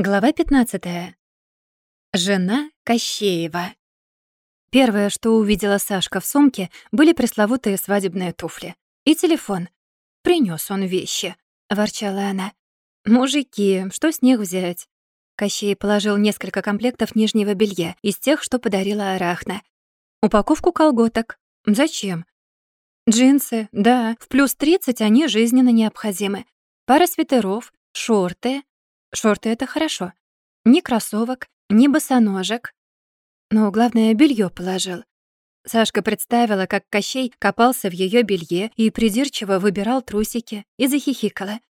Глава 15. Жена Кощеева. Первое, что увидела Сашка в сумке, были пресловутые свадебные туфли. И телефон. Принёс он вещи», — ворчала она. «Мужики, что с них взять?» Кощей положил несколько комплектов нижнего белья из тех, что подарила Арахна. Упаковку колготок. Зачем? Джинсы, да, в плюс 30 они жизненно необходимы. Пара свитеров, шорты, Шорты — это хорошо. Ни кроссовок, ни босоножек. Но главное, белье положил. Сашка представила, как Кощей копался в ее белье и придирчиво выбирал трусики, и захихикала.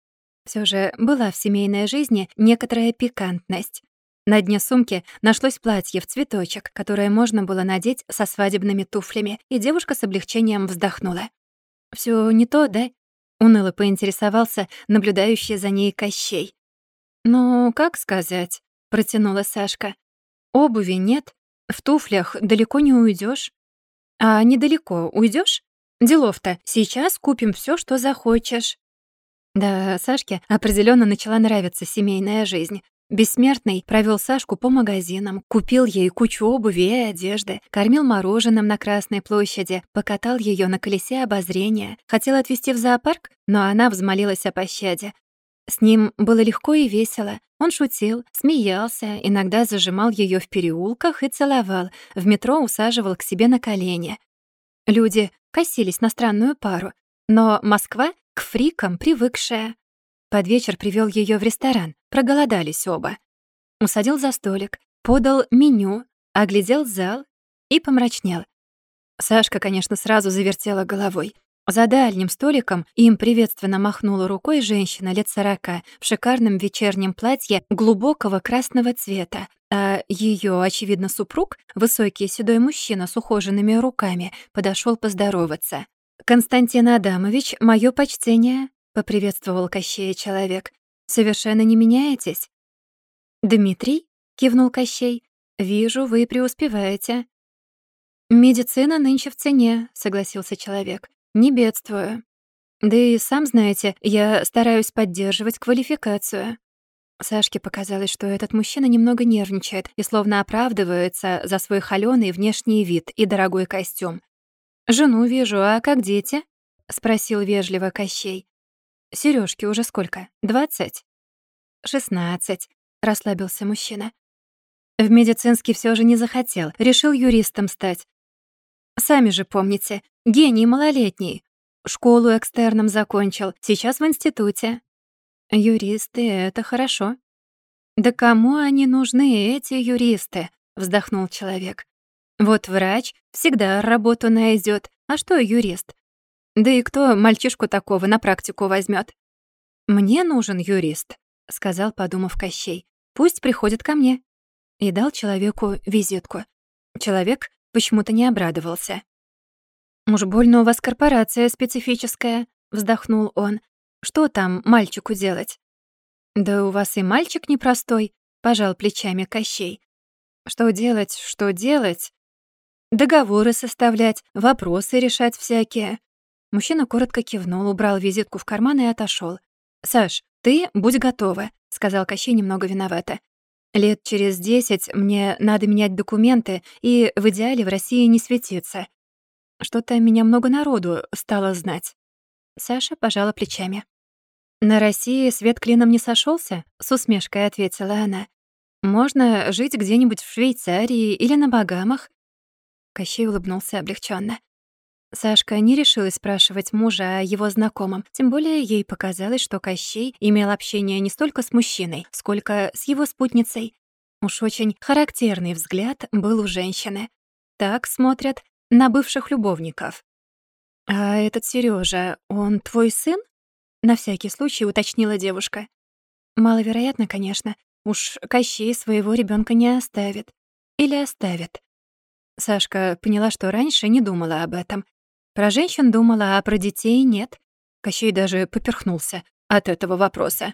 Все же была в семейной жизни некоторая пикантность. На дне сумки нашлось платье в цветочек, которое можно было надеть со свадебными туфлями, и девушка с облегчением вздохнула. Все не то, да?» — уныло поинтересовался наблюдающий за ней Кощей. «Ну, как сказать?» — протянула Сашка. «Обуви нет, в туфлях далеко не уйдешь. «А недалеко уйдешь? Делов-то, сейчас купим все, что захочешь». Да, Сашке определенно начала нравиться семейная жизнь. Бессмертный провел Сашку по магазинам, купил ей кучу обуви и одежды, кормил мороженым на Красной площади, покатал ее на колесе обозрения, хотел отвезти в зоопарк, но она взмолилась о пощаде. С ним было легко и весело. Он шутил, смеялся, иногда зажимал ее в переулках и целовал, в метро усаживал к себе на колени. Люди косились на странную пару, но Москва к фрикам привыкшая. Под вечер привел ее в ресторан, проголодались оба. Усадил за столик, подал меню, оглядел зал и помрачнел. Сашка, конечно, сразу завертела головой. За дальним столиком им приветственно махнула рукой женщина лет сорока в шикарном вечернем платье глубокого красного цвета, а ее, очевидно, супруг, высокий седой мужчина с ухоженными руками, подошел поздороваться. «Константин Адамович, мое почтение», — поприветствовал Кощея человек. «Совершенно не меняетесь?» «Дмитрий?» — кивнул Кощей. «Вижу, вы преуспеваете». «Медицина нынче в цене», — согласился человек. Не бедствую. Да и сам знаете, я стараюсь поддерживать квалификацию. Сашке показалось, что этот мужчина немного нервничает и словно оправдывается за свой холёный внешний вид и дорогой костюм. «Жену вижу, а как дети?» — спросил вежливо Кощей. Сережки уже сколько? Двадцать?» «Шестнадцать», — расслабился мужчина. В медицинский все же не захотел, решил юристом стать. Сами же помните, гений малолетний. Школу экстерном закончил, сейчас в институте. Юристы — это хорошо. Да кому они нужны, эти юристы? Вздохнул человек. Вот врач всегда работу найдет, а что юрист? Да и кто мальчишку такого на практику возьмет? Мне нужен юрист, сказал, подумав Кощей. Пусть приходит ко мне. И дал человеку визитку. Человек почему-то не обрадовался. «Уж больно у вас корпорация специфическая», — вздохнул он. «Что там мальчику делать?» «Да у вас и мальчик непростой», — пожал плечами Кощей. «Что делать, что делать?» «Договоры составлять, вопросы решать всякие». Мужчина коротко кивнул, убрал визитку в карман и отошел. «Саш, ты будь готова», — сказал Кощей немного виновато. Лет через десять мне надо менять документы и в идеале в России не светиться. Что-то меня много народу стало знать. Саша пожала плечами. «На России свет клином не сошелся? с усмешкой ответила она. «Можно жить где-нибудь в Швейцарии или на Багамах?» Кощей улыбнулся облегченно. Сашка не решилась спрашивать мужа о его знакомом, тем более ей показалось, что Кощей имел общение не столько с мужчиной, сколько с его спутницей. Уж очень характерный взгляд был у женщины. Так смотрят на бывших любовников. «А этот Сережа, он твой сын?» На всякий случай уточнила девушка. Маловероятно, конечно. Уж Кощей своего ребенка не оставит. Или оставит. Сашка поняла, что раньше не думала об этом, про женщин думала, а про детей нет. Кощей даже поперхнулся от этого вопроса.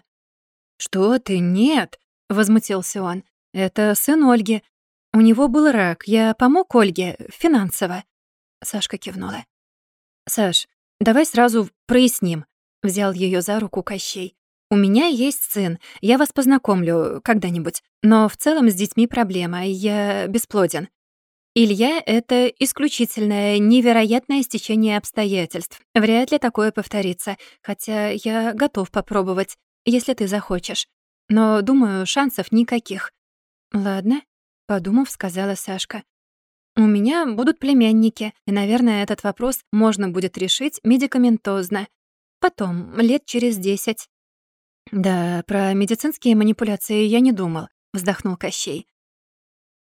«Что ты, нет!» — возмутился он. «Это сын Ольги. У него был рак. Я помог Ольге финансово». Сашка кивнула. «Саш, давай сразу проясним», — взял ее за руку Кощей. «У меня есть сын, я вас познакомлю когда-нибудь. Но в целом с детьми проблема, я бесплоден. Илья — это исключительное, невероятное стечение обстоятельств. Вряд ли такое повторится, хотя я готов попробовать, если ты захочешь. Но, думаю, шансов никаких. «Ладно», — подумав, сказала Сашка. «У меня будут племянники, и, наверное, этот вопрос можно будет решить медикаментозно. Потом, лет через десять». «Да, про медицинские манипуляции я не думал», — вздохнул Кощей.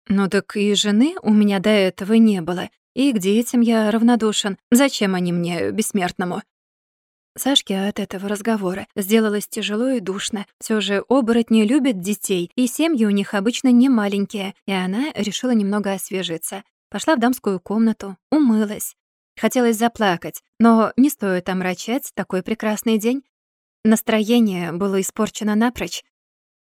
«Ну так и жены у меня до этого не было, и к детям я равнодушен. Зачем они мне, бессмертному?» Сашке от этого разговора сделалось тяжело и душно. Все же оборотни любят детей, и семьи у них обычно не маленькие, и она решила немного освежиться. Пошла в дамскую комнату, умылась. Хотелось заплакать, но не стоит омрачать такой прекрасный день. Настроение было испорчено напрочь.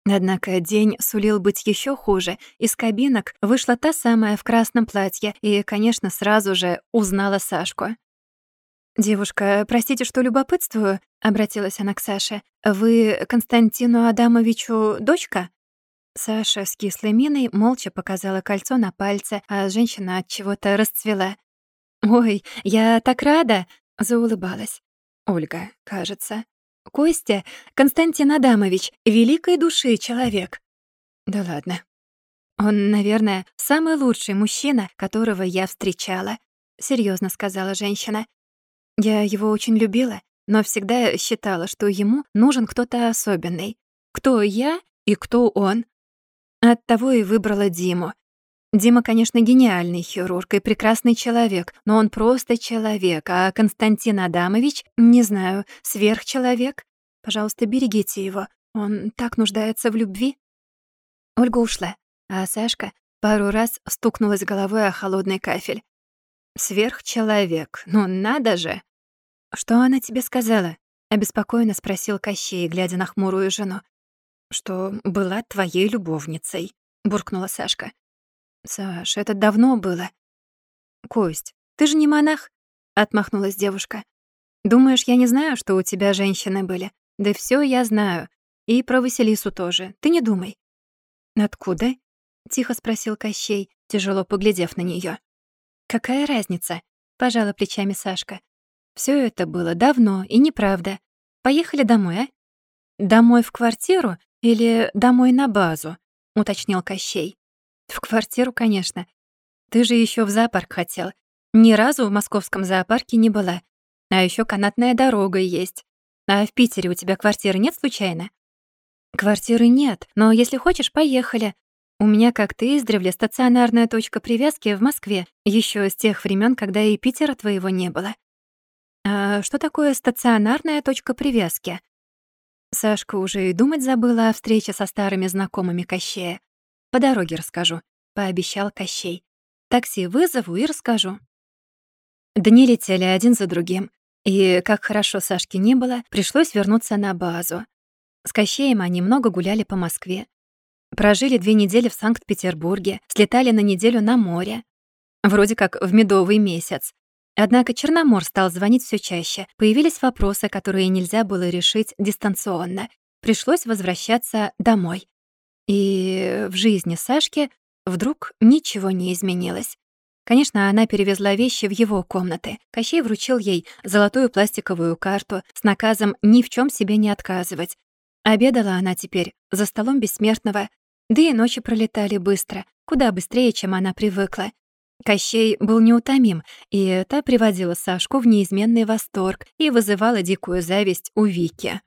Однако день сулил быть еще хуже. Из кабинок вышла та самая в красном платье и, конечно, сразу же узнала Сашку. «Девушка, простите, что любопытствую», — обратилась она к Саше. «Вы Константину Адамовичу дочка?» Саша с кислой миной молча показала кольцо на пальце, а женщина от чего-то расцвела. «Ой, я так рада!» — заулыбалась. Ольга, кажется. «Костя, Константин Адамович, великой души человек». «Да ладно. Он, наверное, самый лучший мужчина, которого я встречала», — серьезно сказала женщина. Я его очень любила, но всегда считала, что ему нужен кто-то особенный. Кто я и кто он. Оттого и выбрала Диму. Дима, конечно, гениальный хирург и прекрасный человек, но он просто человек, а Константин Адамович, не знаю, сверхчеловек. Пожалуйста, берегите его, он так нуждается в любви. Ольга ушла, а Сашка пару раз стукнулась головой о холодный кафель. Сверхчеловек, ну надо же! «Что она тебе сказала?» — обеспокоенно спросил Кощей, глядя на хмурую жену. «Что была твоей любовницей», — буркнула Сашка. «Саш, это давно было». «Кость, ты же не монах?» — отмахнулась девушка. «Думаешь, я не знаю, что у тебя женщины были? Да все я знаю. И про Василису тоже. Ты не думай». «Откуда?» — тихо спросил Кощей, тяжело поглядев на нее. «Какая разница?» — пожала плечами Сашка. Все это было давно и неправда. Поехали домой, а? Домой в квартиру или домой на базу? уточнил Кощей. В квартиру, конечно. Ты же еще в зоопарк хотел. Ни разу в московском зоопарке не была. А еще канатная дорога есть. А в Питере у тебя квартиры нет случайно? Квартиры нет, но если хочешь, поехали. У меня, как ты издревле, стационарная точка привязки в Москве, еще с тех времен, когда и Питера твоего не было. А что такое стационарная точка привязки? Сашка уже и думать забыла о встрече со старыми знакомыми Кощея. По дороге расскажу, пообещал Кощей. Такси вызову и расскажу. Дни летели один за другим, и, как хорошо Сашке не было, пришлось вернуться на базу. С Кощеем они много гуляли по Москве. Прожили две недели в Санкт-Петербурге, слетали на неделю на море. Вроде как в медовый месяц, Однако Черномор стал звонить все чаще. Появились вопросы, которые нельзя было решить дистанционно. Пришлось возвращаться домой. И в жизни Сашки вдруг ничего не изменилось. Конечно, она перевезла вещи в его комнаты. Кощей вручил ей золотую пластиковую карту с наказом ни в чем себе не отказывать. Обедала она теперь за столом бессмертного, да и ночи пролетали быстро, куда быстрее, чем она привыкла. Кощей был неутомим, и это приводило Сашку в неизменный восторг и вызывало дикую зависть у Вики.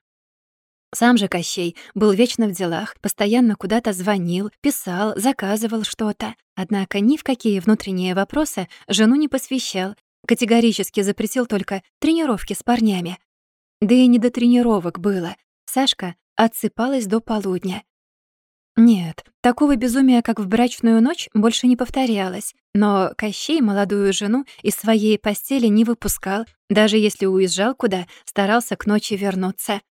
Сам же Кощей был вечно в делах, постоянно куда-то звонил, писал, заказывал что-то. Однако ни в какие внутренние вопросы жену не посвящал, категорически запретил только тренировки с парнями. Да и не до тренировок было. Сашка отсыпалась до полудня. Нет, такого безумия, как в брачную ночь, больше не повторялось. Но Кощей молодую жену из своей постели не выпускал, даже если уезжал куда, старался к ночи вернуться.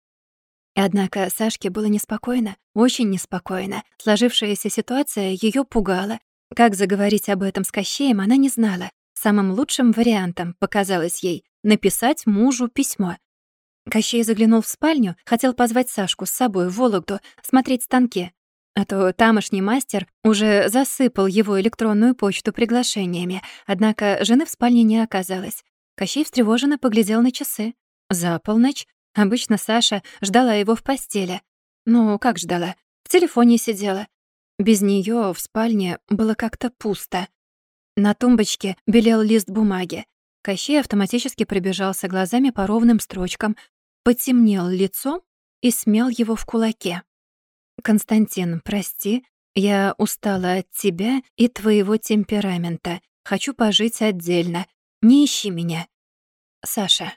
Однако Сашке было неспокойно, очень неспокойно. Сложившаяся ситуация ее пугала. Как заговорить об этом с Кощеем, она не знала. Самым лучшим вариантом показалось ей написать мужу письмо. Кощей заглянул в спальню, хотел позвать Сашку с собой в Вологду, смотреть станки. А то тамошний мастер уже засыпал его электронную почту приглашениями, однако жены в спальне не оказалось. Кощей встревоженно поглядел на часы. За полночь. Обычно Саша ждала его в постели. Ну, как ждала? В телефоне сидела. Без нее в спальне было как-то пусто. На тумбочке белел лист бумаги. Кощей автоматически пробежался глазами по ровным строчкам, потемнел лицом и смял его в кулаке. «Константин, прости, я устала от тебя и твоего темперамента. Хочу пожить отдельно. Не ищи меня. Саша».